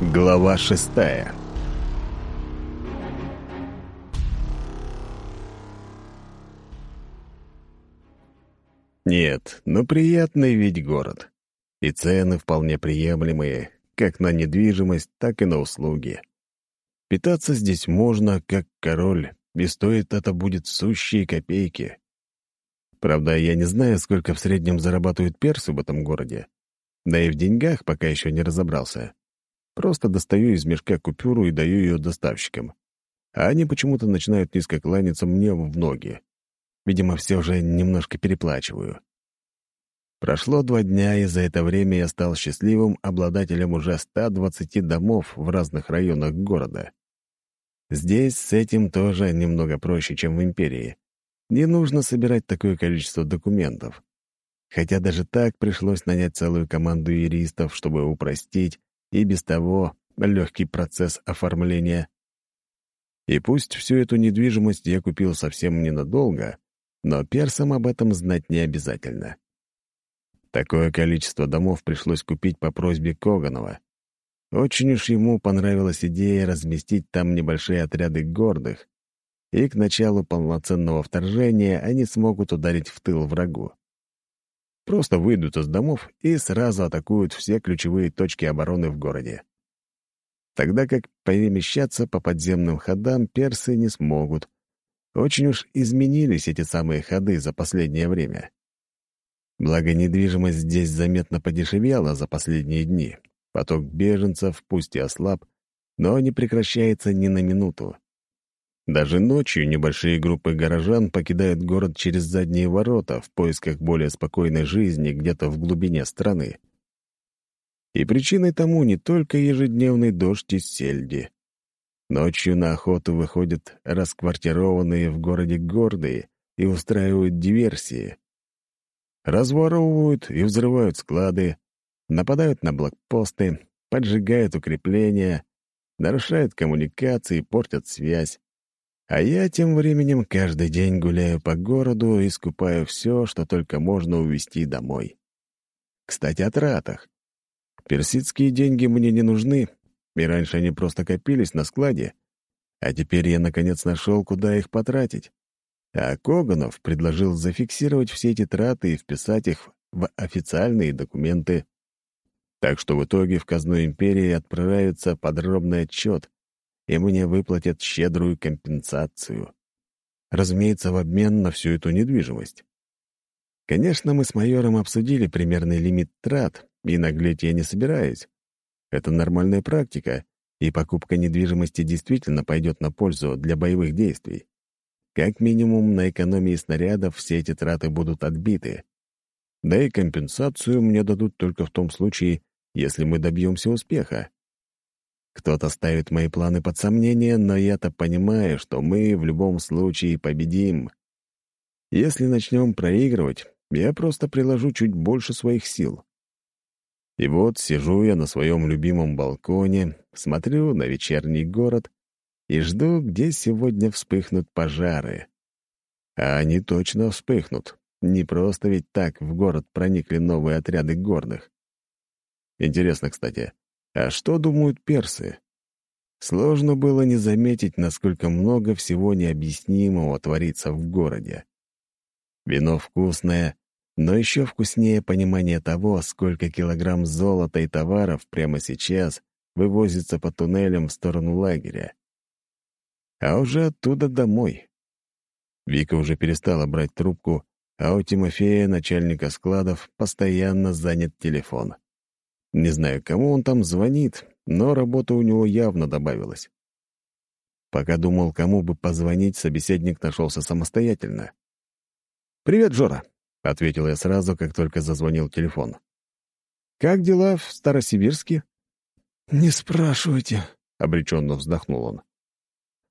Глава шестая Нет, но приятный ведь город. И цены вполне приемлемые, как на недвижимость, так и на услуги. Питаться здесь можно, как король, и стоит это будет сущие копейки. Правда, я не знаю, сколько в среднем зарабатывают персы в этом городе. Да и в деньгах пока еще не разобрался. Просто достаю из мешка купюру и даю ее доставщикам. А они почему-то начинают низко кланяться мне в ноги. Видимо, все же немножко переплачиваю. Прошло два дня, и за это время я стал счастливым обладателем уже 120 домов в разных районах города. Здесь с этим тоже немного проще, чем в Империи. Не нужно собирать такое количество документов. Хотя даже так пришлось нанять целую команду юристов, чтобы упростить и без того легкий процесс оформления. И пусть всю эту недвижимость я купил совсем ненадолго, но персам об этом знать не обязательно. Такое количество домов пришлось купить по просьбе Коганова. Очень уж ему понравилась идея разместить там небольшие отряды гордых, и к началу полноценного вторжения они смогут ударить в тыл врагу. Просто выйдут из домов и сразу атакуют все ключевые точки обороны в городе. Тогда как перемещаться по подземным ходам персы не смогут. Очень уж изменились эти самые ходы за последнее время. Благо, недвижимость здесь заметно подешевела за последние дни. Поток беженцев пусть и ослаб, но не прекращается ни на минуту. Даже ночью небольшие группы горожан покидают город через задние ворота в поисках более спокойной жизни где-то в глубине страны. И причиной тому не только ежедневный дождь из сельди. Ночью на охоту выходят расквартированные в городе гордые и устраивают диверсии. Разворовывают и взрывают склады, нападают на блокпосты, поджигают укрепления, нарушают коммуникации, портят связь. А я тем временем каждый день гуляю по городу и скупаю все, что только можно увезти домой. Кстати, о тратах. Персидские деньги мне не нужны, и раньше они просто копились на складе, а теперь я наконец нашел, куда их потратить. А Коганов предложил зафиксировать все эти траты и вписать их в официальные документы. Так что в итоге в казну империи отправится подробный отчет, и мне выплатят щедрую компенсацию. Разумеется, в обмен на всю эту недвижимость. Конечно, мы с майором обсудили примерный лимит трат, и наглеть я не собираюсь. Это нормальная практика, и покупка недвижимости действительно пойдет на пользу для боевых действий. Как минимум, на экономии снарядов все эти траты будут отбиты. Да и компенсацию мне дадут только в том случае, если мы добьемся успеха. Кто-то ставит мои планы под сомнение, но я-то понимаю, что мы в любом случае победим. Если начнем проигрывать, я просто приложу чуть больше своих сил. И вот сижу я на своем любимом балконе, смотрю на вечерний город и жду, где сегодня вспыхнут пожары. А они точно вспыхнут. Не просто ведь так в город проникли новые отряды горных. Интересно, кстати, а что думают персы? Сложно было не заметить, насколько много всего необъяснимого творится в городе. Вино вкусное, но еще вкуснее понимание того, сколько килограмм золота и товаров прямо сейчас вывозится по туннелям в сторону лагеря. А уже оттуда домой. Вика уже перестала брать трубку, а у Тимофея, начальника складов, постоянно занят телефон. Не знаю, кому он там звонит, но работа у него явно добавилась. Пока думал, кому бы позвонить, собеседник нашелся самостоятельно. «Привет, Жора», — ответил я сразу, как только зазвонил телефон. «Как дела в Старосибирске?» «Не спрашивайте», — обреченно вздохнул он.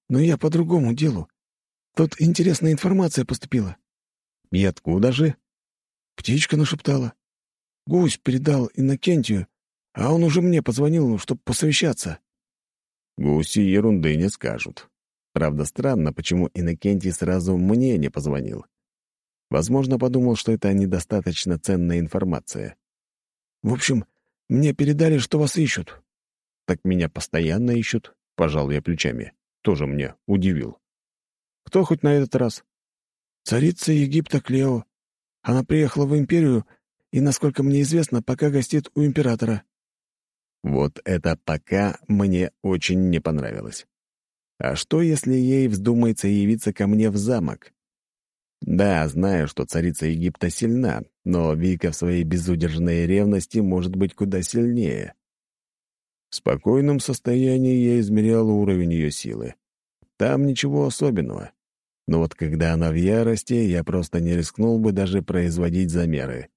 «Но я по другому делу. Тут интересная информация поступила». «И откуда же?» «Птичка нашептала. Гусь передал Иннокентию, а он уже мне позвонил, чтобы посовещаться». Гуси ерунды не скажут. Правда, странно, почему Иннокентий сразу мне не позвонил. Возможно, подумал, что это недостаточно ценная информация. «В общем, мне передали, что вас ищут». так меня постоянно ищут», — пожал я плечами. Тоже мне удивил. «Кто хоть на этот раз?» «Царица Египта Клео. Она приехала в империю и, насколько мне известно, пока гостит у императора». Вот это «пока» мне очень не понравилось. А что, если ей вздумается явиться ко мне в замок? Да, знаю, что царица Египта сильна, но Вика в своей безудержной ревности может быть куда сильнее. В спокойном состоянии я измерял уровень ее силы. Там ничего особенного. Но вот когда она в ярости, я просто не рискнул бы даже производить замеры.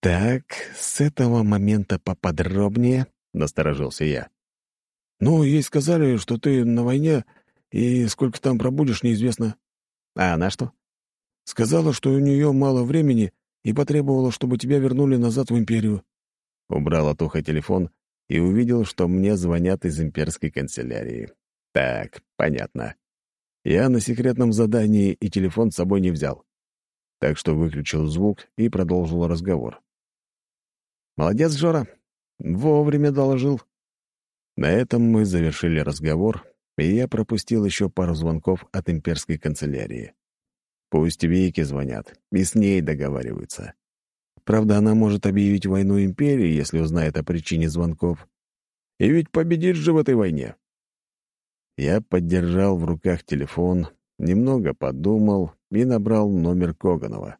«Так, с этого момента поподробнее», — насторожился я. «Ну, ей сказали, что ты на войне, и сколько там пробудешь, неизвестно». «А она что?» «Сказала, что у нее мало времени и потребовала, чтобы тебя вернули назад в Империю». Убрал от уха телефон и увидел, что мне звонят из имперской канцелярии. Так, понятно. Я на секретном задании и телефон с собой не взял. Так что выключил звук и продолжил разговор. «Молодец, Жора. Вовремя доложил». На этом мы завершили разговор, и я пропустил еще пару звонков от имперской канцелярии. Пусть Вике звонят, и с ней договариваются. Правда, она может объявить войну империи, если узнает о причине звонков. И ведь победит же в этой войне. Я поддержал в руках телефон, немного подумал и набрал номер Коганова.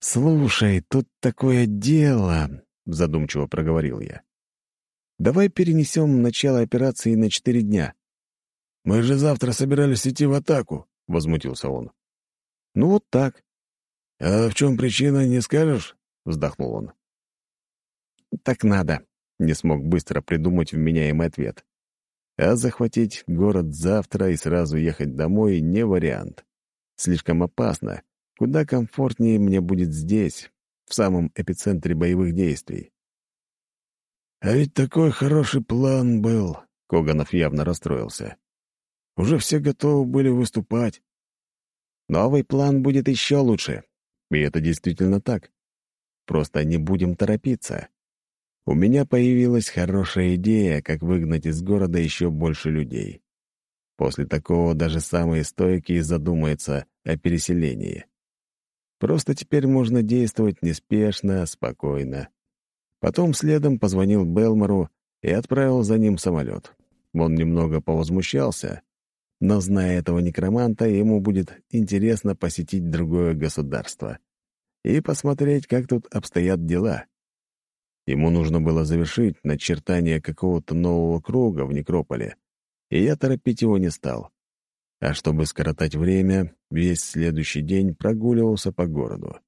«Слушай, тут такое дело», — задумчиво проговорил я. «Давай перенесем начало операции на четыре дня». «Мы же завтра собирались идти в атаку», — возмутился он. «Ну вот так». «А в чем причина, не скажешь?» — вздохнул он. «Так надо», — не смог быстро придумать вменяемый ответ. А захватить город завтра и сразу ехать домой — не вариант. Слишком опасно, Куда комфортнее мне будет здесь, в самом эпицентре боевых действий. «А ведь такой хороший план был», — Коганов явно расстроился. «Уже все готовы были выступать». «Новый план будет еще лучше. И это действительно так. Просто не будем торопиться. У меня появилась хорошая идея, как выгнать из города еще больше людей. После такого даже самые стойкие задумаются о переселении. Просто теперь можно действовать неспешно, спокойно. Потом следом позвонил Белмору и отправил за ним самолет. Он немного повозмущался, но, зная этого некроманта, ему будет интересно посетить другое государство и посмотреть, как тут обстоят дела. Ему нужно было завершить начертание какого-то нового круга в некрополе, и я торопить его не стал. А чтобы скоротать время, весь следующий день прогуливался по городу.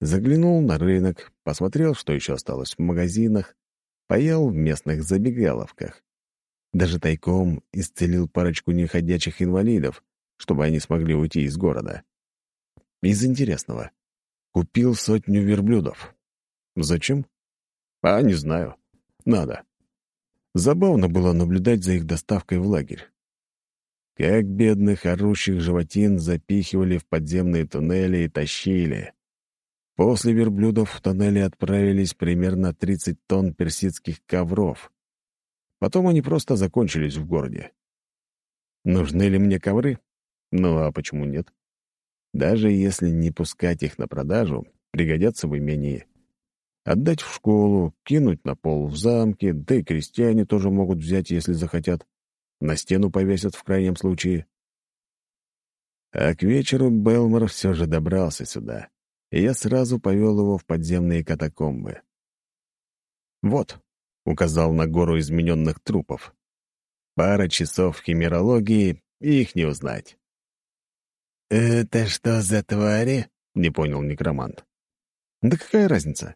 Заглянул на рынок, посмотрел, что еще осталось в магазинах, поел в местных забегаловках. Даже тайком исцелил парочку неходячих инвалидов, чтобы они смогли уйти из города. Из интересного. Купил сотню верблюдов. Зачем? А, не знаю. Надо. Забавно было наблюдать за их доставкой в лагерь. Как бедных орущих животин запихивали в подземные туннели и тащили. После верблюдов в тоннели отправились примерно 30 тонн персидских ковров. Потом они просто закончились в городе. Нужны ли мне ковры? Ну а почему нет? Даже если не пускать их на продажу, пригодятся в имении. Отдать в школу, кинуть на пол в замке, да и крестьяне тоже могут взять, если захотят. На стену повесят в крайнем случае. А к вечеру Белмор все же добрался сюда, и я сразу повел его в подземные катакомбы. «Вот», — указал на гору измененных трупов. «Пара часов химерологии, и их не узнать». «Это что за твари?» — не понял некромант. «Да какая разница?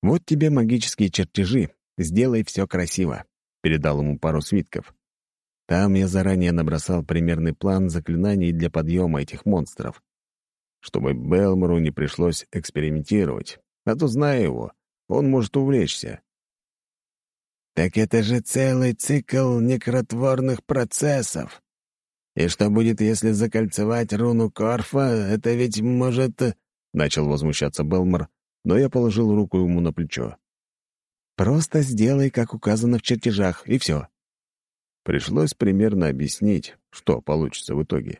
Вот тебе магические чертежи, сделай все красиво», — передал ему пару свитков. Там я заранее набросал примерный план заклинаний для подъема этих монстров, чтобы Белмору не пришлось экспериментировать, а то, зная его, он может увлечься. «Так это же целый цикл некротворных процессов. И что будет, если закольцевать руну Корфа? Это ведь может...» Начал возмущаться Белмор, но я положил руку ему на плечо. Просто сделай, как указано в чертежах, и все. Пришлось примерно объяснить, что получится в итоге.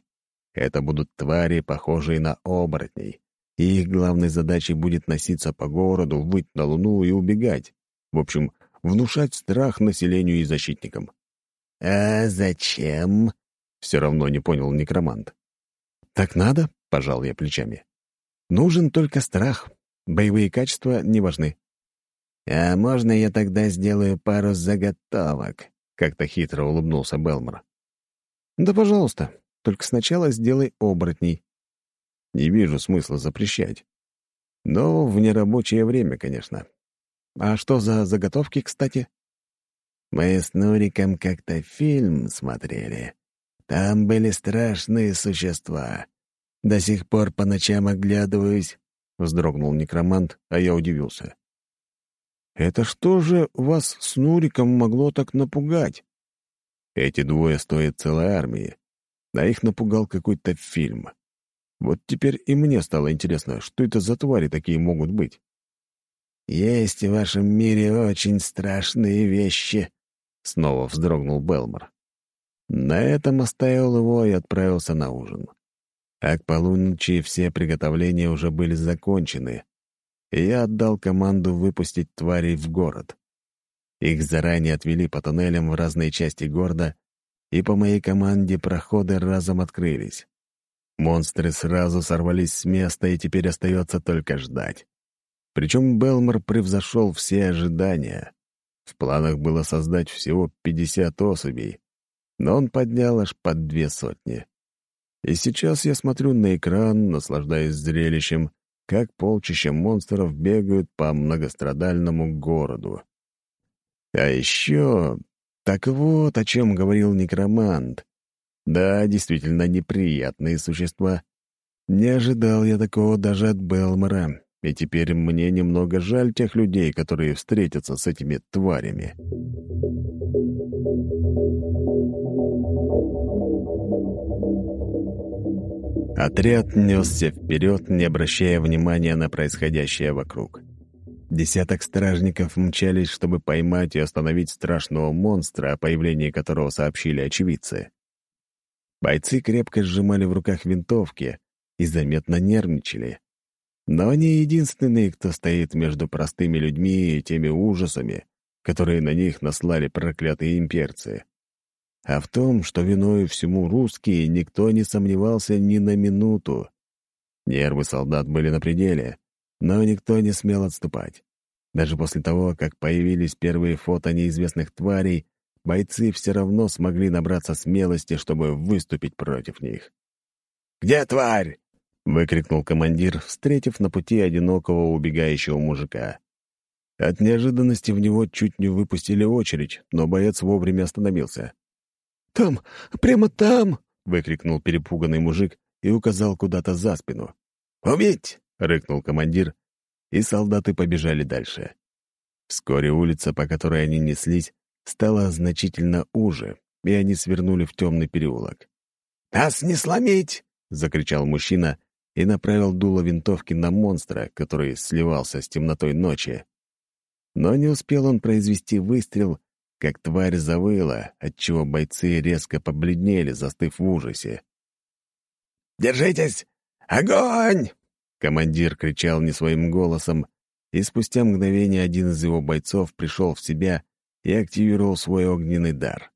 Это будут твари, похожие на оборотней. И их главной задачей будет носиться по городу, выть на луну и убегать. В общем, внушать страх населению и защитникам. «А зачем?» — все равно не понял некромант. «Так надо?» — пожал я плечами. «Нужен только страх. Боевые качества не важны». «А можно я тогда сделаю пару заготовок?» — как-то хитро улыбнулся Белмор. «Да, пожалуйста. Только сначала сделай оборотней». Не вижу смысла запрещать. Но в нерабочее время, конечно. А что за заготовки, кстати? Мы с Нуриком как-то фильм смотрели. Там были страшные существа. До сих пор по ночам оглядываюсь. Вздрогнул некромант, а я удивился. Это что же вас с Нуриком могло так напугать? Эти двое стоят целой армии, а их напугал какой-то фильм. Вот теперь и мне стало интересно, что это за твари такие могут быть. «Есть в вашем мире очень страшные вещи», — снова вздрогнул Белмор. На этом оставил его и отправился на ужин. А к полуночи все приготовления уже были закончены, и я отдал команду выпустить тварей в город. Их заранее отвели по туннелям в разные части города, и по моей команде проходы разом открылись. Монстры сразу сорвались с места, и теперь остается только ждать. Причем Белмор превзошел все ожидания. В планах было создать всего 50 особей, но он поднял аж под две сотни. И сейчас я смотрю на экран, наслаждаясь зрелищем, как полчища монстров бегают по многострадальному городу. А еще... Так вот, о чем говорил некромант. Да, действительно неприятные существа. Не ожидал я такого даже от Белмора, и теперь мне немного жаль тех людей, которые встретятся с этими тварями. Отряд несся вперед, не обращая внимания на происходящее вокруг. Десяток стражников мчались, чтобы поймать и остановить страшного монстра, о появлении которого сообщили очевидцы. Бойцы крепко сжимали в руках винтовки и заметно нервничали. Но они единственные, кто стоит между простыми людьми и теми ужасами, которые на них наслали проклятые имперцы. А в том, что виной всему русские, никто не сомневался ни на минуту. Нервы солдат были на пределе, но никто не смел отступать. Даже после того, как появились первые фото неизвестных тварей, бойцы все равно смогли набраться смелости, чтобы выступить против них. «Где тварь?» — выкрикнул командир, встретив на пути одинокого убегающего мужика. От неожиданности в него чуть не выпустили очередь, но боец вовремя остановился. «Там, прямо там!» — выкрикнул перепуганный мужик и указал куда-то за спину. «Убить!» — рыкнул командир, и солдаты побежали дальше. Вскоре улица, по которой они неслись, стала значительно уже, и они свернули в темный переулок. «Нас не сломить!» — закричал мужчина и направил дуло винтовки на монстра, который сливался с темнотой ночи. Но не успел он произвести выстрел, как тварь завыла, отчего бойцы резко побледнели, застыв в ужасе. «Держитесь! Огонь!» Командир кричал не своим голосом, и спустя мгновение один из его бойцов пришел в себя и активировал свой огненный дар.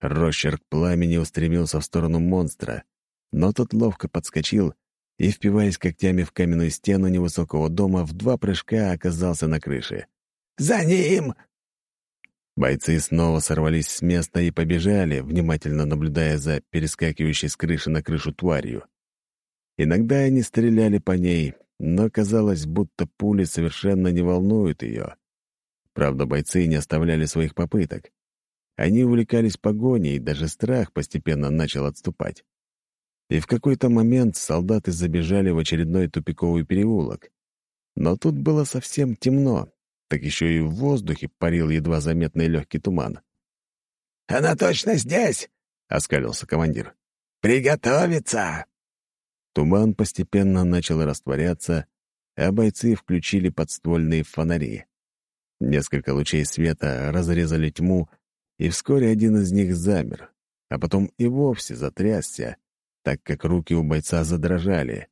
Рощерк пламени устремился в сторону монстра, но тот ловко подскочил и, впиваясь когтями в каменную стену невысокого дома, в два прыжка оказался на крыше. «За ним!» Бойцы снова сорвались с места и побежали, внимательно наблюдая за перескакивающей с крыши на крышу тварью. Иногда они стреляли по ней, но казалось, будто пули совершенно не волнуют ее. Правда, бойцы не оставляли своих попыток. Они увлекались погоней, и даже страх постепенно начал отступать. И в какой-то момент солдаты забежали в очередной тупиковый переулок. Но тут было совсем темно, так еще и в воздухе парил едва заметный легкий туман. «Она точно здесь!» — оскалился командир. «Приготовиться!» Туман постепенно начал растворяться, а бойцы включили подствольные фонари. Несколько лучей света разрезали тьму, и вскоре один из них замер, а потом и вовсе затрясся, так как руки у бойца задрожали.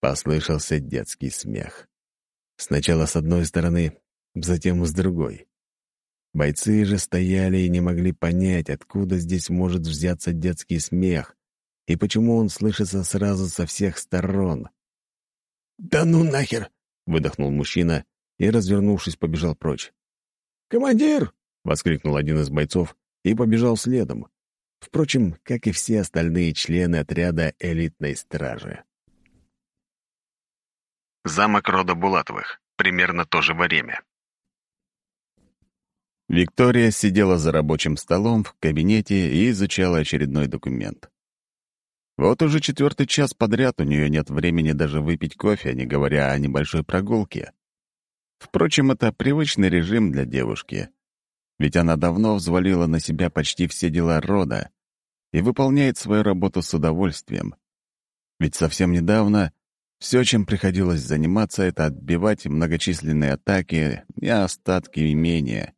Послышался детский смех. Сначала с одной стороны, затем с другой. Бойцы же стояли и не могли понять, откуда здесь может взяться детский смех и почему он слышится сразу со всех сторон. «Да ну нахер!» — выдохнул мужчина и, развернувшись, побежал прочь. «Командир!» — воскликнул один из бойцов и побежал следом. Впрочем, как и все остальные члены отряда элитной стражи. Замок рода Булатовых. Примерно то же время. Виктория сидела за рабочим столом в кабинете и изучала очередной документ. Вот уже четвертый час подряд у нее нет времени даже выпить кофе, не говоря о небольшой прогулке. Впрочем, это привычный режим для девушки. Ведь она давно взвалила на себя почти все дела рода и выполняет свою работу с удовольствием. Ведь совсем недавно все, чем приходилось заниматься, это отбивать многочисленные атаки и остатки имения.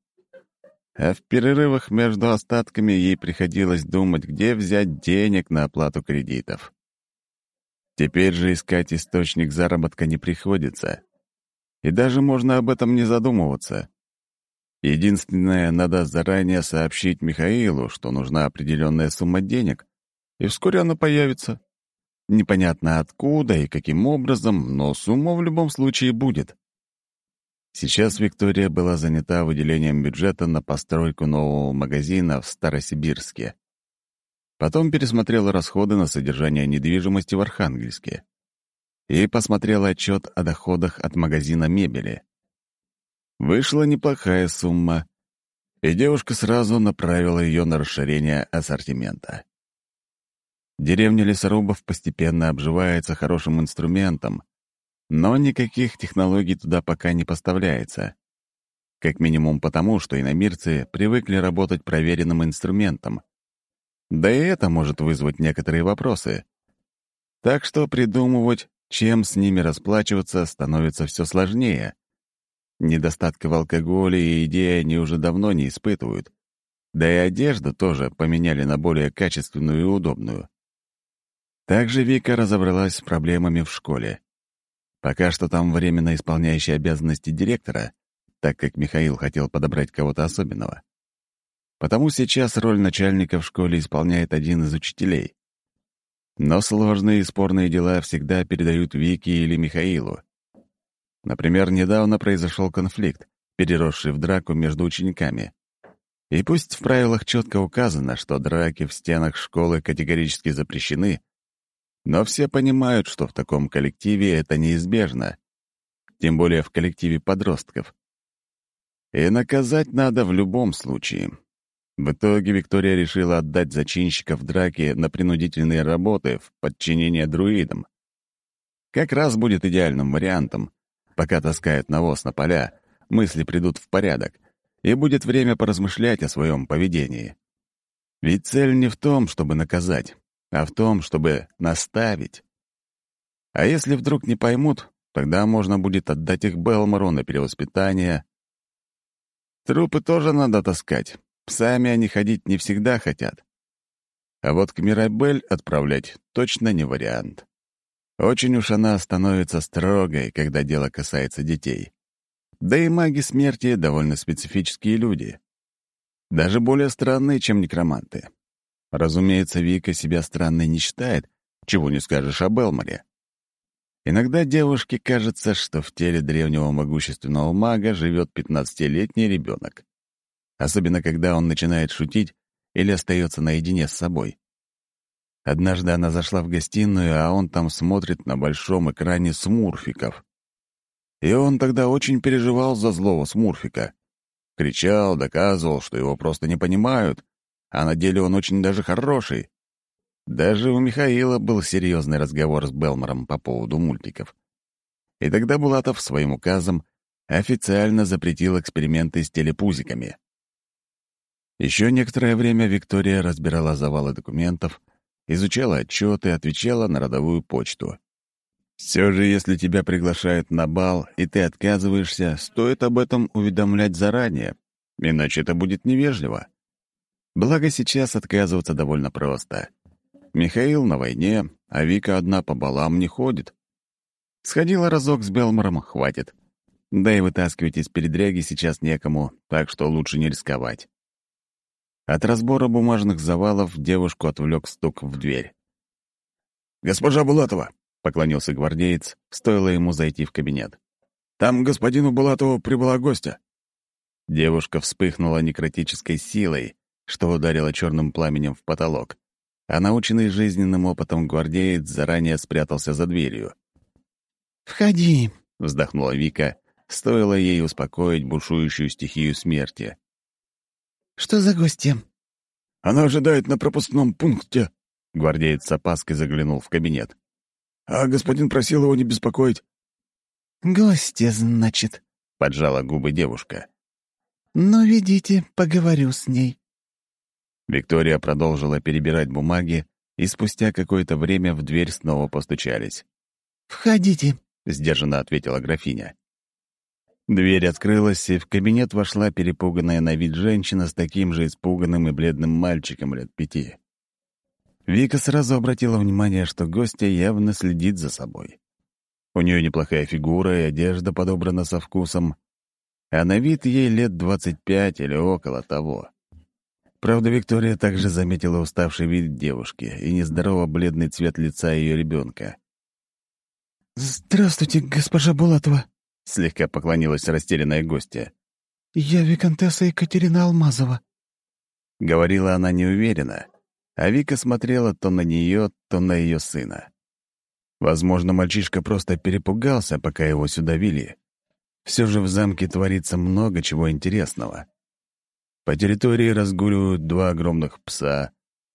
А в перерывах между остатками ей приходилось думать, где взять денег на оплату кредитов. Теперь же искать источник заработка не приходится. И даже можно об этом не задумываться. Единственное, надо заранее сообщить Михаилу, что нужна определенная сумма денег, и вскоре она появится. Непонятно откуда и каким образом, но сумма в любом случае будет. Сейчас Виктория была занята выделением бюджета на постройку нового магазина в Старосибирске. Потом пересмотрела расходы на содержание недвижимости в Архангельске и посмотрела отчет о доходах от магазина мебели. Вышла неплохая сумма, и девушка сразу направила ее на расширение ассортимента. Деревня лесорубов постепенно обживается хорошим инструментом, но никаких технологий туда пока не поставляется. Как минимум потому, что иномирцы привыкли работать проверенным инструментом. Да и это может вызвать некоторые вопросы. Так что придумывать, чем с ними расплачиваться, становится все сложнее. Недостатка в алкоголе и еде они уже давно не испытывают. Да и одежду тоже поменяли на более качественную и удобную. Также Вика разобралась с проблемами в школе. Пока что там временно исполняющий обязанности директора, так как Михаил хотел подобрать кого-то особенного. Потому сейчас роль начальника в школе исполняет один из учителей. Но сложные и спорные дела всегда передают Вике или Михаилу. Например, недавно произошел конфликт, переросший в драку между учениками. И пусть в правилах четко указано, что драки в стенах школы категорически запрещены, но все понимают, что в таком коллективе это неизбежно, тем более в коллективе подростков. И наказать надо в любом случае. В итоге Виктория решила отдать зачинщиков драки на принудительные работы в подчинение друидам. Как раз будет идеальным вариантом. Пока таскают навоз на поля, мысли придут в порядок, и будет время поразмышлять о своем поведении. Ведь цель не в том, чтобы наказать а в том, чтобы наставить. А если вдруг не поймут, тогда можно будет отдать их Белмору на перевоспитание. Трупы тоже надо таскать. Сами они ходить не всегда хотят. А вот к Мирабель отправлять точно не вариант. Очень уж она становится строгой, когда дело касается детей. Да и маги смерти — довольно специфические люди. Даже более странные, чем некроманты. Разумеется, Вика себя странной не считает, чего не скажешь о Белморе. Иногда девушке кажется, что в теле древнего могущественного мага живет 15-летний ребенок. Особенно, когда он начинает шутить или остается наедине с собой. Однажды она зашла в гостиную, а он там смотрит на большом экране смурфиков. И он тогда очень переживал за злого смурфика. Кричал, доказывал, что его просто не понимают, а на деле он очень даже хороший. Даже у Михаила был серьезный разговор с Белмором по поводу мультиков. И тогда Булатов своим указом официально запретил эксперименты с телепузиками. Еще некоторое время Виктория разбирала завалы документов, изучала отчеты, отвечала на родовую почту. Все же, если тебя приглашают на бал, и ты отказываешься, стоит об этом уведомлять заранее, иначе это будет невежливо. Благо сейчас отказываться довольно просто. Михаил на войне, а Вика одна по балам не ходит. Сходила разок с Белмором, хватит. Да и вытаскивать из передряги сейчас некому, так что лучше не рисковать. От разбора бумажных завалов девушку отвлек стук в дверь. «Госпожа Булатова!» — поклонился гвардеец, стоило ему зайти в кабинет. «Там господину Булатову прибыла гостя». Девушка вспыхнула некротической силой, что ударило черным пламенем в потолок, а наученный жизненным опытом гвардеец заранее спрятался за дверью. «Входи», — вздохнула Вика, стоило ей успокоить бушующую стихию смерти. «Что за гостья?» «Она ожидает на пропускном пункте», — гвардеец с опаской заглянул в кабинет. «А господин просил его не беспокоить». «Гостья, значит», — поджала губы девушка. «Ну, ведите, поговорю с ней». Виктория продолжила перебирать бумаги, и спустя какое-то время в дверь снова постучались. «Входите», — сдержанно ответила графиня. Дверь открылась, и в кабинет вошла перепуганная на вид женщина с таким же испуганным и бледным мальчиком лет пяти. Вика сразу обратила внимание, что гостья явно следит за собой. У нее неплохая фигура и одежда подобрана со вкусом, а на вид ей лет двадцать пять или около того. Правда, Виктория также заметила уставший вид девушки и нездорово бледный цвет лица ее ребенка. «Здравствуйте, госпожа Булатова», — слегка поклонилась растерянная гостья. «Я виконтесса Екатерина Алмазова». Говорила она неуверенно, а Вика смотрела то на нее, то на ее сына. Возможно, мальчишка просто перепугался, пока его сюда вели. Все же в замке творится много чего интересного. По территории разгуливают два огромных пса,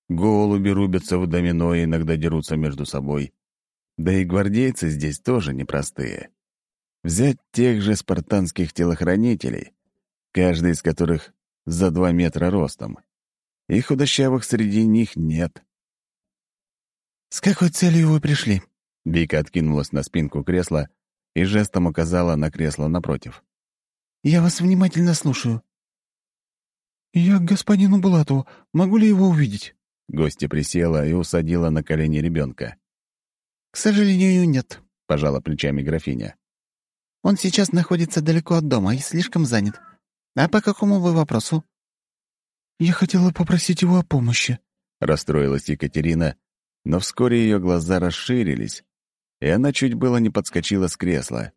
голуби рубятся в домино и иногда дерутся между собой. Да и гвардейцы здесь тоже непростые. Взять тех же спартанских телохранителей, каждый из которых за два метра ростом. И худощавых среди них нет. «С какой целью вы пришли?» Вика откинулась на спинку кресла и жестом указала на кресло напротив. «Я вас внимательно слушаю». «Я к господину Булатову. Могу ли его увидеть?» Гостья присела и усадила на колени ребенка. «К сожалению, нет», — пожала плечами графиня. «Он сейчас находится далеко от дома и слишком занят. А по какому вы вопросу?» «Я хотела попросить его о помощи», — расстроилась Екатерина, но вскоре ее глаза расширились, и она чуть было не подскочила с кресла.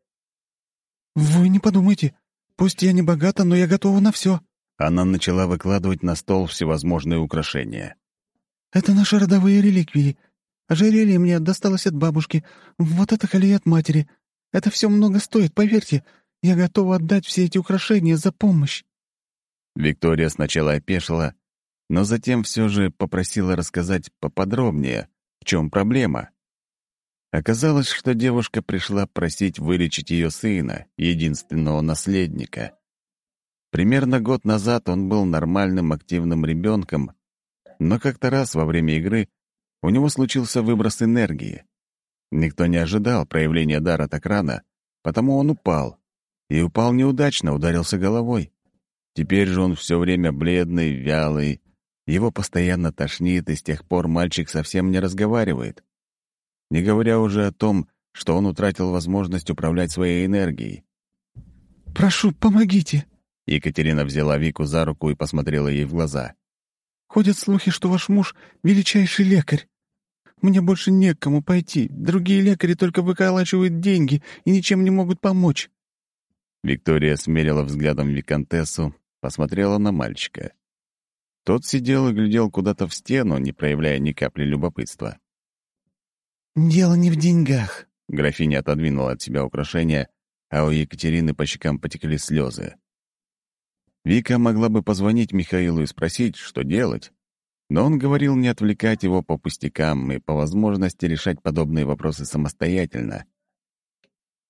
«Вы не подумайте. Пусть я не богата, но я готова на все. Она начала выкладывать на стол всевозможные украшения. «Это наши родовые реликвии. Ожерелье мне досталось от бабушки. Вот это колея от матери. Это все много стоит, поверьте. Я готова отдать все эти украшения за помощь». Виктория сначала опешила, но затем все же попросила рассказать поподробнее, в чем проблема. Оказалось, что девушка пришла просить вылечить ее сына, единственного наследника. Примерно год назад он был нормальным активным ребенком, но как-то раз во время игры у него случился выброс энергии. Никто не ожидал проявления дара так рано, потому он упал. И упал неудачно, ударился головой. Теперь же он все время бледный, вялый, его постоянно тошнит, и с тех пор мальчик совсем не разговаривает. Не говоря уже о том, что он утратил возможность управлять своей энергией. «Прошу, помогите!» Екатерина взяла Вику за руку и посмотрела ей в глаза. «Ходят слухи, что ваш муж — величайший лекарь. Мне больше не к кому пойти. Другие лекари только выколачивают деньги и ничем не могут помочь». Виктория смерила взглядом виконтессу, посмотрела на мальчика. Тот сидел и глядел куда-то в стену, не проявляя ни капли любопытства. «Дело не в деньгах», — графиня отодвинула от себя украшения, а у Екатерины по щекам потекли слезы. Вика могла бы позвонить Михаилу и спросить, что делать, но он говорил не отвлекать его по пустякам и по возможности решать подобные вопросы самостоятельно.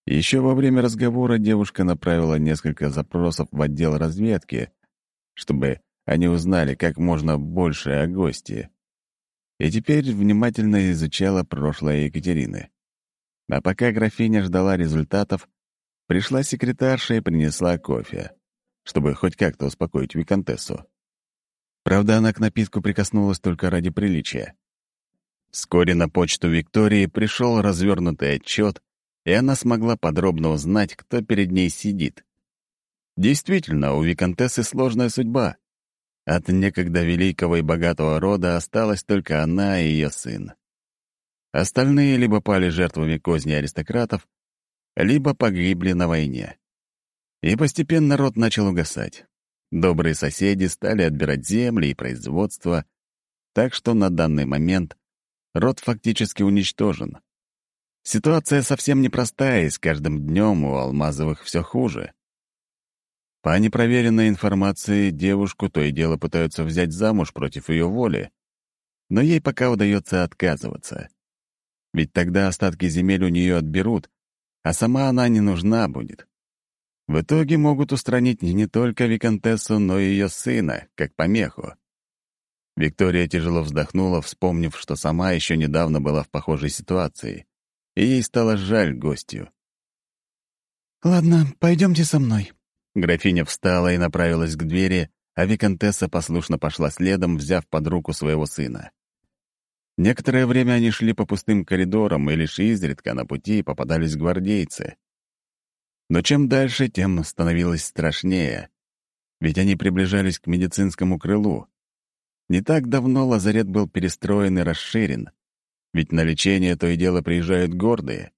Еще во время разговора девушка направила несколько запросов в отдел разведки, чтобы они узнали как можно больше о гости. И теперь внимательно изучала прошлое Екатерины. А пока графиня ждала результатов, пришла секретарша и принесла кофе, чтобы хоть как-то успокоить виконтессу. Правда, она к напитку прикоснулась только ради приличия. Вскоре на почту Виктории пришел развернутый отчет, и она смогла подробно узнать, кто перед ней сидит. Действительно, у виконтессы сложная судьба. От некогда великого и богатого рода осталась только она и ее сын. Остальные либо пали жертвами козни аристократов, либо погибли на войне. И постепенно род начал угасать. Добрые соседи стали отбирать земли и производство, так что на данный момент род фактически уничтожен. Ситуация совсем непростая, и с каждым днем у Алмазовых все хуже. По непроверенной информации, девушку то и дело пытаются взять замуж против ее воли, но ей пока удается отказываться. Ведь тогда остатки земель у нее отберут, а сама она не нужна будет. В итоге могут устранить не только Викантессу, но и ее сына, как помеху. Виктория тяжело вздохнула, вспомнив, что сама еще недавно была в похожей ситуации, и ей стало жаль гостью. «Ладно, пойдемте со мной». Графиня встала и направилась к двери, а Викантесса послушно пошла следом, взяв под руку своего сына. Некоторое время они шли по пустым коридорам, и лишь изредка на пути попадались гвардейцы. Но чем дальше, тем становилось страшнее, ведь они приближались к медицинскому крылу. Не так давно лазарет был перестроен и расширен, ведь на лечение то и дело приезжают гордые.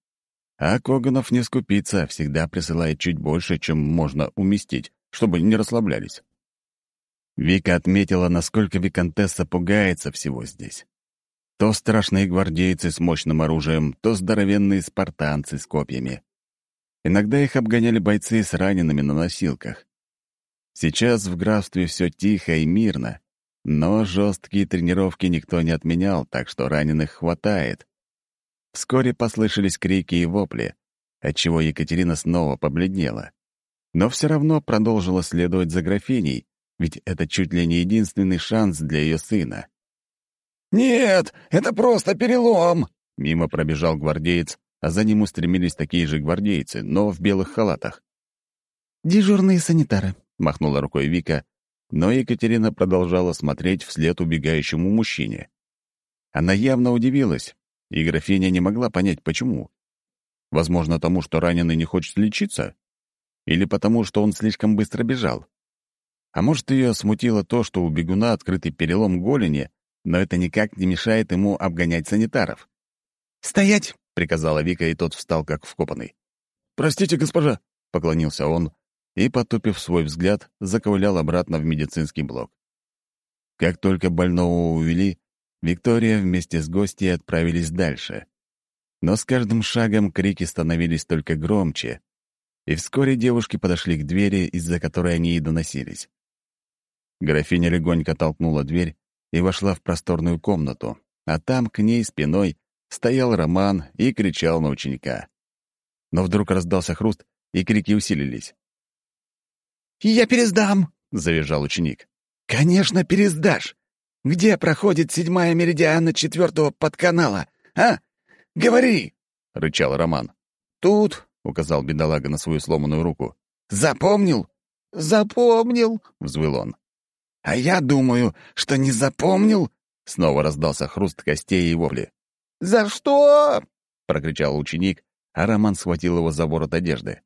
А Коганов не скупится, всегда присылает чуть больше, чем можно уместить, чтобы не расслаблялись. Вика отметила, насколько Викантесса пугается всего здесь. То страшные гвардейцы с мощным оружием, то здоровенные спартанцы с копьями. Иногда их обгоняли бойцы с ранеными на носилках. Сейчас в графстве все тихо и мирно, но жесткие тренировки никто не отменял, так что раненых хватает. Вскоре послышались крики и вопли, отчего Екатерина снова побледнела. Но все равно продолжила следовать за графиней, ведь это чуть ли не единственный шанс для ее сына. «Нет, это просто перелом!» Мимо пробежал гвардеец, а за ним устремились такие же гвардейцы, но в белых халатах. «Дежурные санитары», — махнула рукой Вика, но Екатерина продолжала смотреть вслед убегающему мужчине. Она явно удивилась, и графиня не могла понять, почему. Возможно, тому, что раненый не хочет лечиться? Или потому, что он слишком быстро бежал? А может, ее смутило то, что у бегуна открытый перелом голени, но это никак не мешает ему обгонять санитаров. «Стоять!» Приказала Вика, и тот встал как вкопанный. «Простите, госпожа», — поклонился он и, потупив свой взгляд, заковылял обратно в медицинский блок. Как только больного увели, Виктория вместе с гостьей отправились дальше. Но с каждым шагом крики становились только громче, и вскоре девушки подошли к двери, из-за которой они и доносились. Графиня легонько толкнула дверь и вошла в просторную комнату, а там к ней спиной стоял Роман и кричал на ученика. Но вдруг раздался хруст, и крики усилились. «Я пересдам!» — завизжал ученик. «Конечно, пересдашь! Где проходит седьмая меридиана четвертого подканала? А? Говори!» — рычал Роман. «Тут!» — указал бедолага на свою сломанную руку. «Запомнил?» «Запомнил!» — взвыл он. «А я думаю, что не запомнил!» Снова раздался хруст костей и вовли. «За что?» — прокричал ученик, а Роман схватил его за ворот одежды.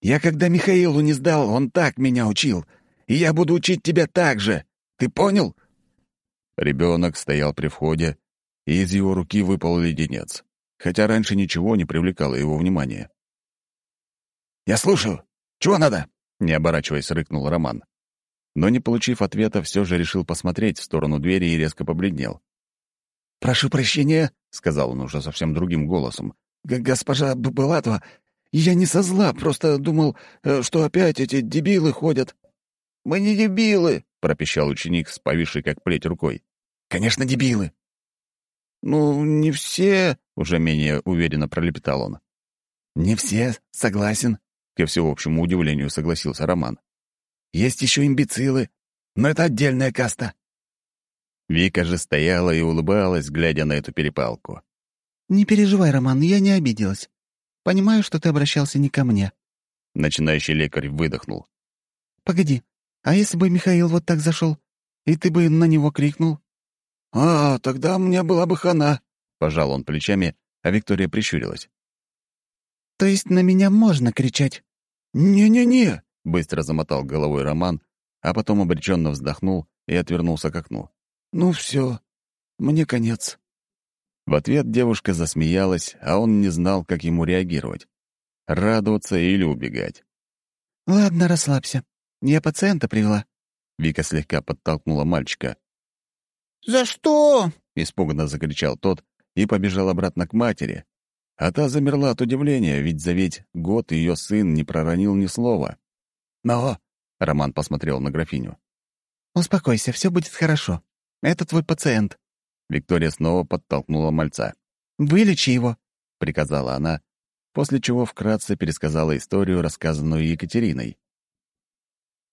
«Я когда Михаилу не сдал, он так меня учил, и я буду учить тебя так же. Ты понял?» Ребенок стоял при входе, и из его руки выпал леденец, хотя раньше ничего не привлекало его внимания. «Я слушаю. Чего надо?» — не оборачиваясь, рыкнул Роман. Но, не получив ответа, все же решил посмотреть в сторону двери и резко побледнел. «Прошу прощения», — сказал он уже совсем другим голосом. «Госпожа Булатова, я не со зла, просто думал, э, что опять эти дебилы ходят». «Мы не дебилы», — пропищал ученик с повисшей как плеть рукой. «Конечно, дебилы». «Ну, не все», — уже менее уверенно пролепетал он. «Не все, согласен», — ко всеобщему удивлению согласился Роман. «Есть еще имбецилы, но это отдельная каста». Вика же стояла и улыбалась, глядя на эту перепалку. «Не переживай, Роман, я не обиделась. Понимаю, что ты обращался не ко мне». Начинающий лекарь выдохнул. «Погоди, а если бы Михаил вот так зашел, и ты бы на него крикнул?» «А, тогда мне была бы хана», — пожал он плечами, а Виктория прищурилась. «То есть на меня можно кричать?» «Не-не-не», — быстро замотал головой Роман, а потом обреченно вздохнул и отвернулся к окну. «Ну все, мне конец». В ответ девушка засмеялась, а он не знал, как ему реагировать. Радоваться или убегать. «Ладно, расслабься. Я пациента привела». Вика слегка подтолкнула мальчика. «За что?» — испуганно закричал тот и побежал обратно к матери. А та замерла от удивления, ведь за ведь год ее сын не проронил ни слова. «Но...» — Роман посмотрел на графиню. «Успокойся, все будет хорошо. Это твой пациент». Виктория снова подтолкнула мальца. «Вылечи его», — приказала она, после чего вкратце пересказала историю, рассказанную Екатериной.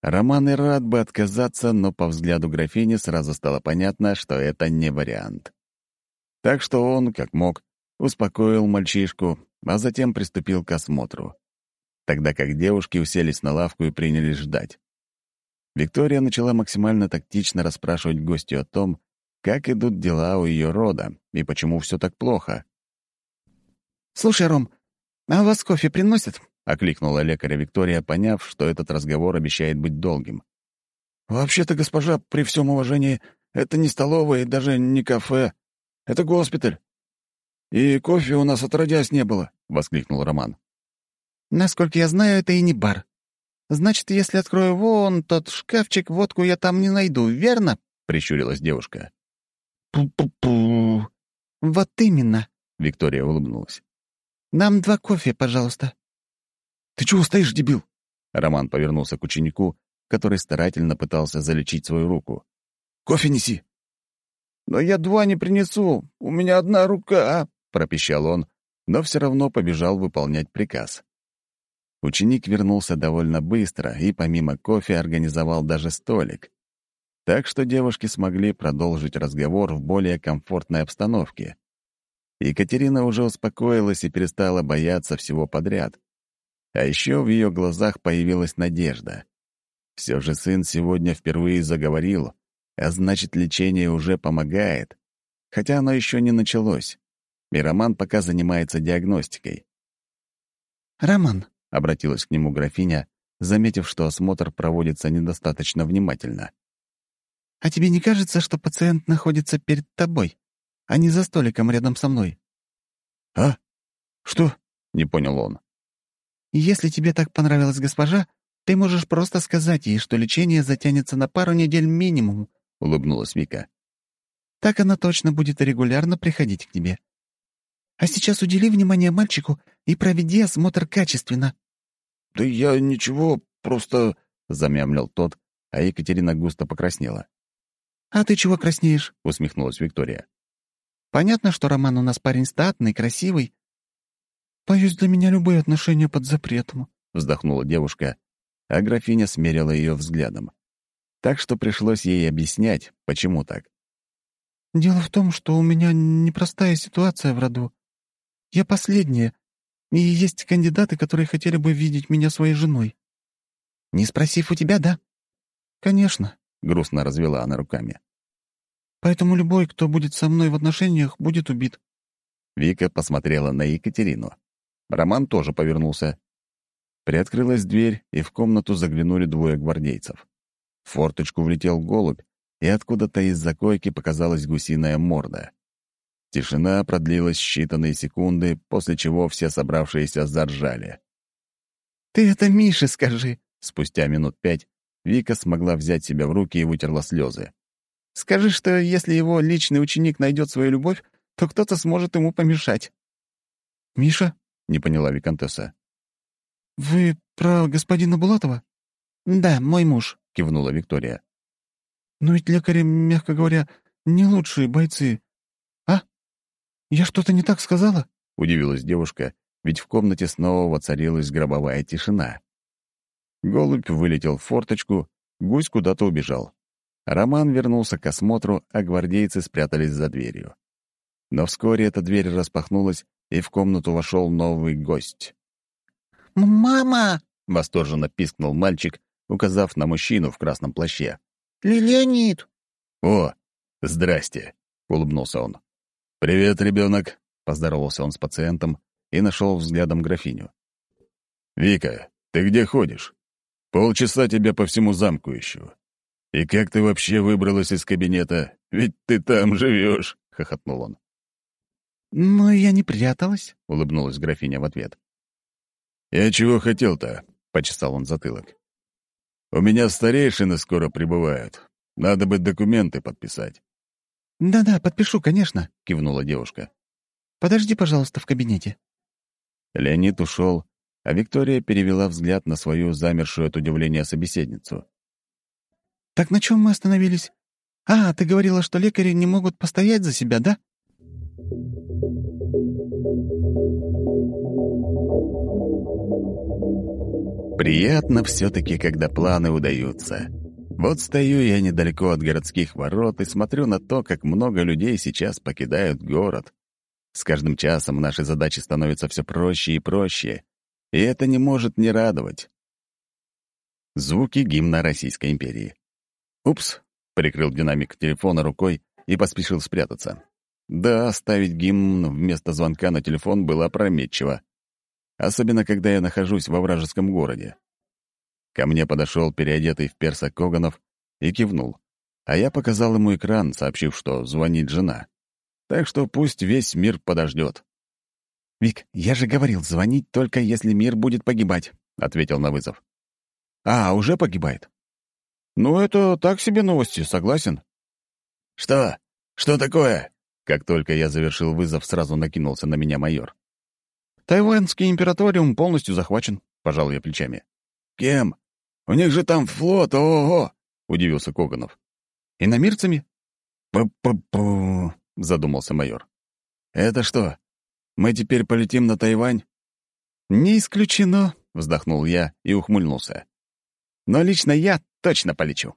Роман и рад бы отказаться, но по взгляду графини сразу стало понятно, что это не вариант. Так что он, как мог, успокоил мальчишку, а затем приступил к осмотру, тогда как девушки уселись на лавку и принялись ждать. Виктория начала максимально тактично расспрашивать гостю о том, как идут дела у ее рода и почему все так плохо. «Слушай, Ром, а вас кофе приносят?» — окликнула лекаря Виктория, поняв, что этот разговор обещает быть долгим. «Вообще-то, госпожа, при всем уважении, это не столовая и даже не кафе. Это госпиталь. И кофе у нас отродясь не было», — воскликнул Роман. «Насколько я знаю, это и не бар. Значит, если открою вон тот шкафчик, водку я там не найду, верно?» — прищурилась девушка. «Пу-пу-пу. Вот именно», — Виктория улыбнулась. «Нам два кофе, пожалуйста». «Ты чего стоишь, дебил?» Роман повернулся к ученику, который старательно пытался залечить свою руку. «Кофе неси!» «Но я два не принесу, у меня одна рука!» — пропищал он, но все равно побежал выполнять приказ. Ученик вернулся довольно быстро и помимо кофе организовал даже столик. Так что девушки смогли продолжить разговор в более комфортной обстановке. Екатерина уже успокоилась и перестала бояться всего подряд. А еще в ее глазах появилась надежда. Все же сын сегодня впервые заговорил, а значит, лечение уже помогает, хотя оно еще не началось. И Роман пока занимается диагностикой. «Роман», — обратилась к нему графиня, заметив, что осмотр проводится недостаточно внимательно. «А тебе не кажется, что пациент находится перед тобой, а не за столиком рядом со мной?» «А? Что?» — не понял он. Если тебе так понравилась госпожа, ты можешь просто сказать ей, что лечение затянется на пару недель минимум», — улыбнулась Вика. «Так она точно будет регулярно приходить к тебе. А сейчас удели внимание мальчику и проведи осмотр качественно». «Да я ничего, просто...» — замямлил тот, а Екатерина густо покраснела. «А ты чего краснеешь?» — усмехнулась Виктория. «Понятно, что Роман у нас парень статный, красивый, «Боюсь, для меня любые отношения под запретом», — вздохнула девушка, а графиня смерила ее взглядом. Так что пришлось ей объяснять, почему так. «Дело в том, что у меня непростая ситуация в роду. Я последняя, и есть кандидаты, которые хотели бы видеть меня своей женой». «Не спросив у тебя, да?» «Конечно», — грустно развела она руками. «Поэтому любой, кто будет со мной в отношениях, будет убит». Вика посмотрела на Екатерину. Роман тоже повернулся. Приоткрылась дверь, и в комнату заглянули двое гвардейцев. В форточку влетел голубь, и откуда-то из-за койки показалась гусиная морда. Тишина продлилась считанные секунды, после чего все собравшиеся заржали. «Ты это Мише скажи!» Спустя минут пять Вика смогла взять себя в руки и вытерла слезы. «Скажи, что если его личный ученик найдет свою любовь, то кто-то сможет ему помешать». «Миша?» не поняла Викантесса. «Вы про господина Булатова?» «Да, мой муж», — кивнула Виктория. «Но ведь лекари, мягко говоря, не лучшие бойцы. Я что-то не так сказала?» — удивилась девушка, ведь в комнате снова воцарилась гробовая тишина. Голубь вылетел в форточку, гусь куда-то убежал. Роман вернулся к осмотру, а гвардейцы спрятались за дверью. Но вскоре эта дверь распахнулась, и в комнату вошел новый гость. «Мама!» — восторженно пискнул мальчик, указав на мужчину в красном плаще. «Леонид!» «О, здрасте!» — улыбнулся он. «Привет, ребенок!» — поздоровался он с пациентом и нашел взглядом графиню. «Вика, ты где ходишь? Полчаса тебя по всему замку ищу. И как ты вообще выбралась из кабинета? Ведь ты там живешь!» — хохотнул он. «Но я не пряталась», — улыбнулась графиня в ответ. «Я чего хотел-то?» — почесал он затылок. «У меня старейшины скоро прибывают. Надо бы документы подписать». «Да-да, подпишу, конечно», — кивнула девушка. «Подожди, пожалуйста, в кабинете». Леонид ушел, а Виктория перевела взгляд на свою замершую от удивления собеседницу. «Так на чем мы остановились? А, ты говорила, что лекари не могут постоять за себя, да?» Приятно все-таки, когда планы удаются. Вот стою я недалеко от городских ворот и смотрю на то, как много людей сейчас покидают город. С каждым часом наши задачи становятся все проще и проще, и это не может не радовать. Звуки гимна Российской империи. «Упс!» — прикрыл динамик телефона рукой и поспешил спрятаться. Да, ставить гимн вместо звонка на телефон было опрометчиво особенно когда я нахожусь во вражеском городе. Ко мне подошел переодетый в перса Коганов и кивнул, а я показал ему экран, сообщив, что звонит жена. Так что пусть весь мир подождет. «Вик, я же говорил, звонить только если мир будет погибать», — ответил на вызов. «А, уже погибает?» «Ну, это так себе новости, согласен». «Что? Что такое?» Как только я завершил вызов, сразу накинулся на меня майор. «Тайваньский императориум полностью захвачен», — пожал я плечами. «Кем? У них же там флот, ого!» — удивился Коганов. «Иномирцами?» «Пу-пу-пу», — задумался майор. «Это что, мы теперь полетим на Тайвань?» «Не исключено», — вздохнул я и ухмыльнулся. «Но лично я точно полечу».